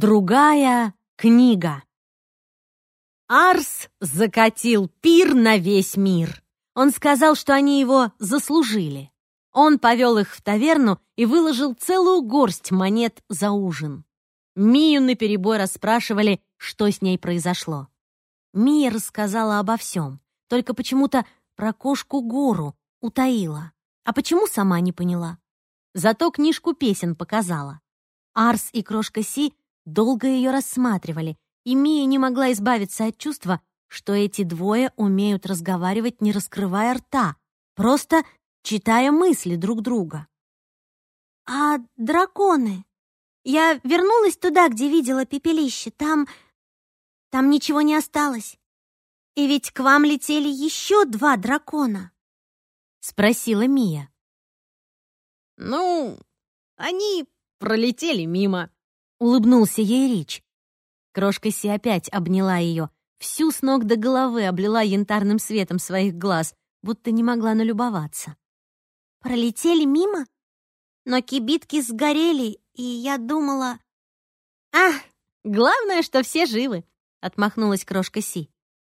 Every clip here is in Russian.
Другая книга. Арс закатил пир на весь мир. Он сказал, что они его заслужили. Он повел их в таверну и выложил целую горсть монет за ужин. Мию наперебой расспрашивали, что с ней произошло. Мия рассказала обо всем, только почему-то про кошку-гору утаила. А почему, сама не поняла. Зато книжку песен показала. Арс и Крошка Си долго ее рассматривали, и Мия не могла избавиться от чувства, что эти двое умеют разговаривать, не раскрывая рта, просто читая мысли друг друга. «А драконы? Я вернулась туда, где видела пепелище. Там... там ничего не осталось. И ведь к вам летели еще два дракона», — спросила Мия. «Ну, они пролетели мимо», — улыбнулся ей Рич. Крошка Си опять обняла ее, всю с ног до головы облила янтарным светом своих глаз, будто не могла налюбоваться. «Пролетели мимо? Но кибитки сгорели, и я думала...» «Ах, главное, что все живы», — отмахнулась крошка Си.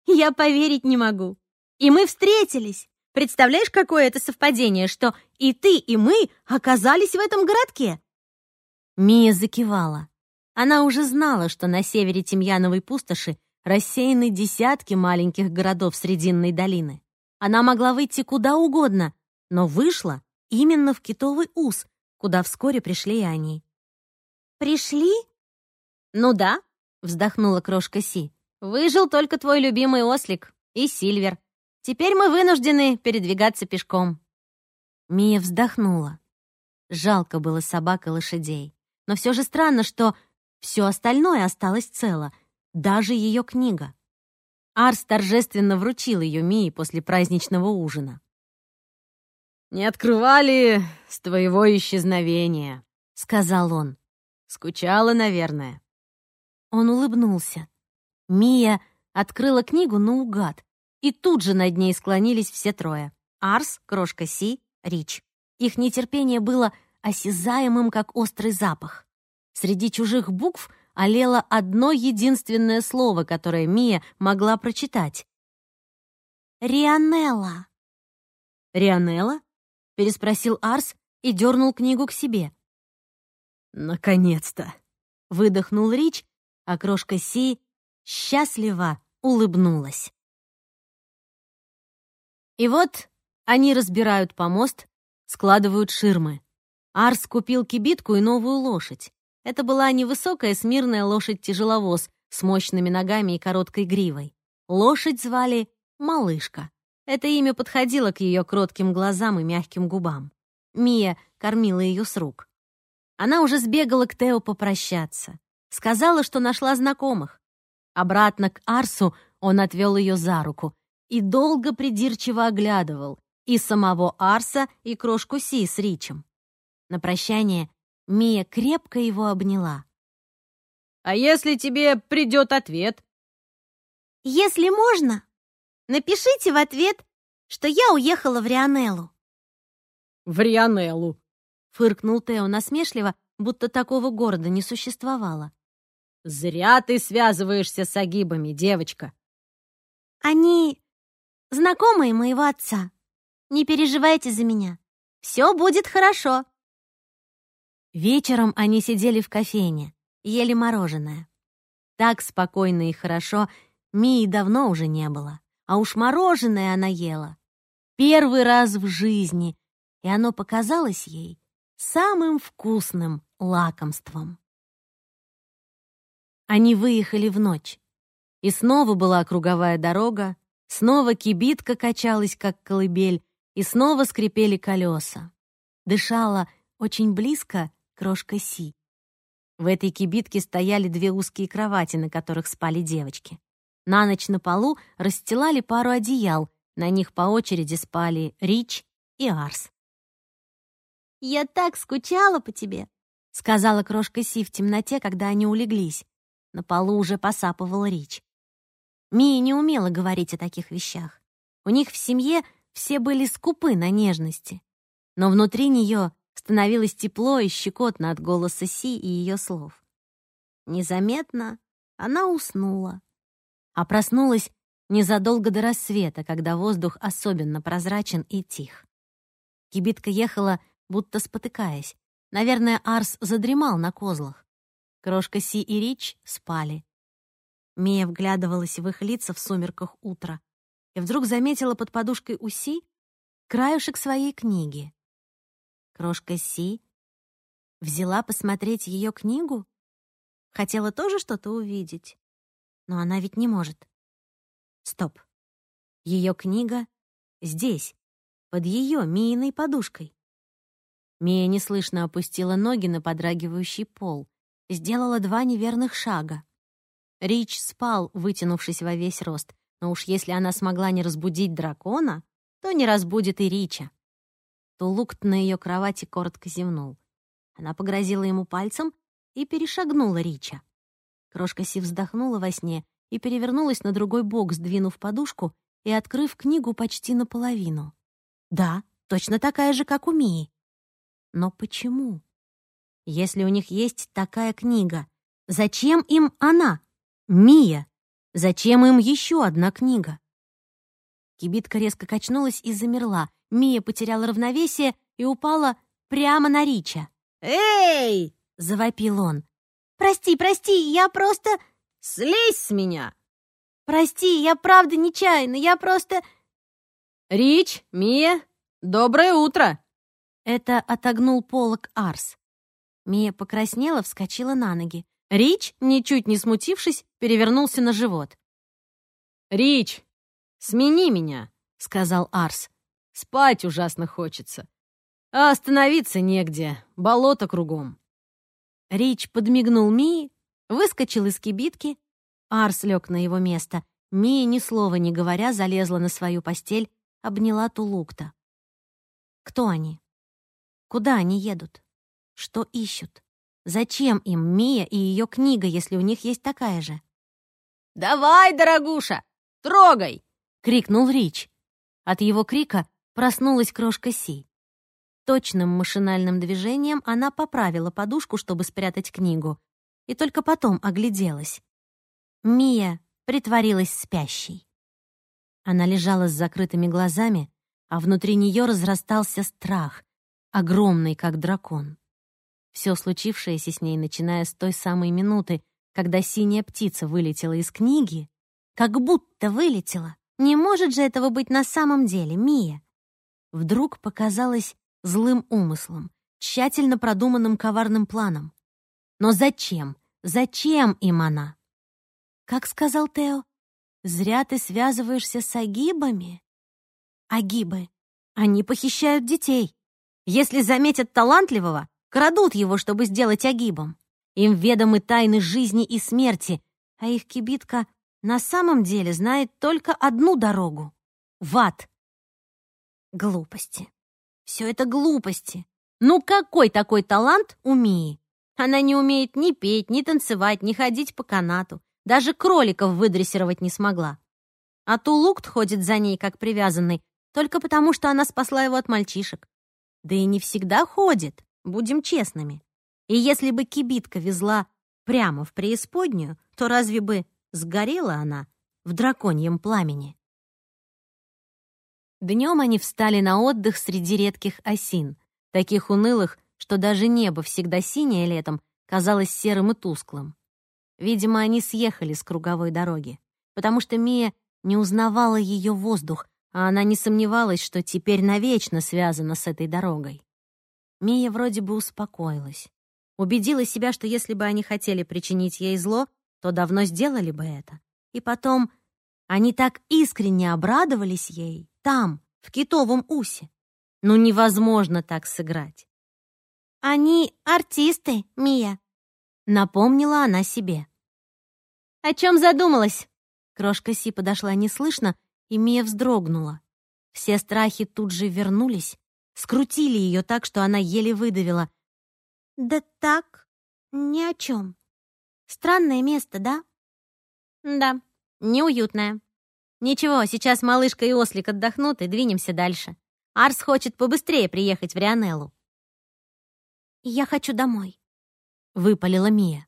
«Я поверить не могу. И мы встретились. Представляешь, какое это совпадение, что и ты, и мы оказались в этом городке?» Мия закивала. Она уже знала, что на севере Тимьяновой пустоши рассеяны десятки маленьких городов Срединной долины. Она могла выйти куда угодно, но вышла именно в Китовый ус, куда вскоре пришли они. «Пришли?» «Ну да», — вздохнула крошка Си. «Выжил только твой любимый ослик и Сильвер. Теперь мы вынуждены передвигаться пешком». Мия вздохнула. Жалко было собак и лошадей. Но все же странно, что все остальное осталось цело, даже ее книга. Арс торжественно вручил ее Мии после праздничного ужина. «Не открывали с твоего исчезновения», — сказал он. «Скучала, наверное». Он улыбнулся. Мия открыла книгу наугад, и тут же над ней склонились все трое. Арс, Крошка Си, Рич. Их нетерпение было осязаемым, как острый запах. Среди чужих букв олело одно единственное слово, которое Мия могла прочитать. «Рианелла». «Рианелла?» — переспросил Арс и дернул книгу к себе. «Наконец-то!» — выдохнул Рич, а крошка Си счастливо улыбнулась. И вот они разбирают помост, складывают ширмы. Арс купил кибитку и новую лошадь. Это была невысокая смирная лошадь-тяжеловоз с мощными ногами и короткой гривой. Лошадь звали Малышка. Это имя подходило к ее кротким глазам и мягким губам. Мия кормила ее с рук. Она уже сбегала к Тео попрощаться. Сказала, что нашла знакомых. Обратно к Арсу он отвел ее за руку и долго придирчиво оглядывал и самого Арса, и крошку Си с Ричем. На прощание Мия крепко его обняла. «А если тебе придет ответ?» «Если можно, напишите в ответ, что я уехала в Рионеллу». «В Рионеллу», — фыркнул Тео насмешливо, будто такого города не существовало. «Зря ты связываешься с агибами, девочка». «Они знакомые моего отца. Не переживайте за меня. Все будет хорошо». Вечером они сидели в кофейне, ели мороженое. Так спокойно и хорошо Мии давно уже не было. А уж мороженое она ела. Первый раз в жизни, и оно показалось ей самым вкусным лакомством. Они выехали в ночь. И снова была круговая дорога, снова кибитка качалась, как колыбель, и снова скрипели колеса. Дышала очень близко крошка Си. В этой кибитке стояли две узкие кровати, на которых спали девочки. На ночь на полу расстилали пару одеял, на них по очереди спали Рич и Арс. «Я так скучала по тебе», — сказала крошка Си в темноте, когда они улеглись. На полу уже посапывал Рич. Мия не умела говорить о таких вещах. У них в семье все были скупы на нежности. Но внутри нее становилось тепло и щекотно от голоса Си и ее слов. Незаметно она уснула. А проснулась незадолго до рассвета, когда воздух особенно прозрачен и тих. Кибитка ехала, будто спотыкаясь. Наверное, Арс задремал на козлах. Крошка Си и Рич спали. Мия вглядывалась в их лица в сумерках утра и вдруг заметила под подушкой у Си краюшек своей книги. Крошка Си взяла посмотреть ее книгу? Хотела тоже что-то увидеть, но она ведь не может. Стоп. Ее книга здесь, под ее Мииной подушкой. Мия неслышно опустила ноги на подрагивающий пол, сделала два неверных шага. Рич спал, вытянувшись во весь рост, но уж если она смогла не разбудить дракона, то не разбудит и Рича. Тулукт на ее кровати коротко зевнул. Она погрозила ему пальцем и перешагнула Рича. Крошка Си вздохнула во сне и перевернулась на другой бок, сдвинув подушку и открыв книгу почти наполовину. Да, точно такая же, как у Мии. Но почему? Если у них есть такая книга, зачем им она, Мия? Зачем им еще одна книга? Кибитка резко качнулась и замерла. Мия потеряла равновесие и упала прямо на Рича. «Эй!» — завопил он. «Прости, прости, я просто...» «Слезь с меня!» «Прости, я правда нечаянно, я просто...» «Рич, Мия, доброе утро!» Это отогнул полок Арс. Мия покраснела, вскочила на ноги. Рич, ничуть не смутившись, перевернулся на живот. «Рич, смени меня!» — сказал Арс. «Спать ужасно хочется. А остановиться негде, болото кругом». Рич подмигнул Мии, выскочил из кибитки. Арс лег на его место. Мия, ни слова не говоря, залезла на свою постель, обняла Тулукта. Кто они? Куда они едут? Что ищут? Зачем им Мия и ее книга, если у них есть такая же? «Давай, дорогуша, трогай!» — крикнул Рич. От его крика проснулась крошка Си. Точным машинальным движением она поправила подушку, чтобы спрятать книгу, и только потом огляделась. Мия притворилась спящей. Она лежала с закрытыми глазами, а внутри нее разрастался страх, огромный, как дракон. Все случившееся с ней, начиная с той самой минуты, когда синяя птица вылетела из книги, как будто вылетела. Не может же этого быть на самом деле, Мия. Вдруг показалось злым умыслом, тщательно продуманным коварным планом. Но зачем? Зачем им она? Как сказал Тео, зря ты связываешься с агибами. Агибы. Они похищают детей. Если заметят талантливого, крадут его, чтобы сделать агибом. Им ведомы тайны жизни и смерти, а их кибитка на самом деле знает только одну дорогу — в ад. Глупости. Все это глупости. Ну какой такой талант у Мии? Она не умеет ни петь, ни танцевать, ни ходить по канату. Даже кроликов выдрессировать не смогла. А Тулукт ходит за ней, как привязанный, только потому, что она спасла его от мальчишек. Да и не всегда ходит, будем честными. И если бы кибитка везла прямо в преисподнюю, то разве бы сгорела она в драконьем пламени? Днем они встали на отдых среди редких осин, таких унылых, что даже небо, всегда синее летом, казалось серым и тусклым. Видимо, они съехали с круговой дороги, потому что Мия не узнавала ее воздух, а она не сомневалась, что теперь навечно связана с этой дорогой. Мия вроде бы успокоилась. Убедила себя, что если бы они хотели причинить ей зло, то давно сделали бы это. И потом они так искренне обрадовались ей, там, в китовом усе. Ну невозможно так сыграть. «Они артисты, Мия», — напомнила она себе. «О чем задумалась?» Крошка Си подошла неслышно, и Мия вздрогнула. Все страхи тут же вернулись, скрутили ее так, что она еле выдавила. «Да так, ни о чем. Странное место, да?» «Да, неуютное», «Ничего, сейчас малышка и ослик отдохнут, и двинемся дальше. Арс хочет побыстрее приехать в Рионеллу». «Я хочу домой», — выпалила Мия.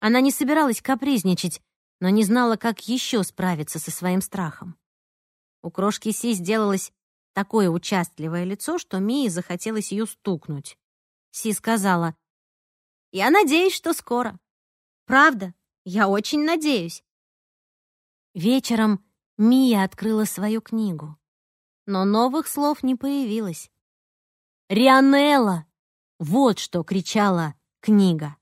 Она не собиралась капризничать, но не знала, как еще справиться со своим страхом. У крошки Си сделалось такое участливое лицо, что Мии захотелось ее стукнуть. Си сказала, «Я надеюсь, что скоро. Правда, я очень надеюсь». Вечером Мия открыла свою книгу, но новых слов не появилось. «Рианелла!» — вот что кричала книга.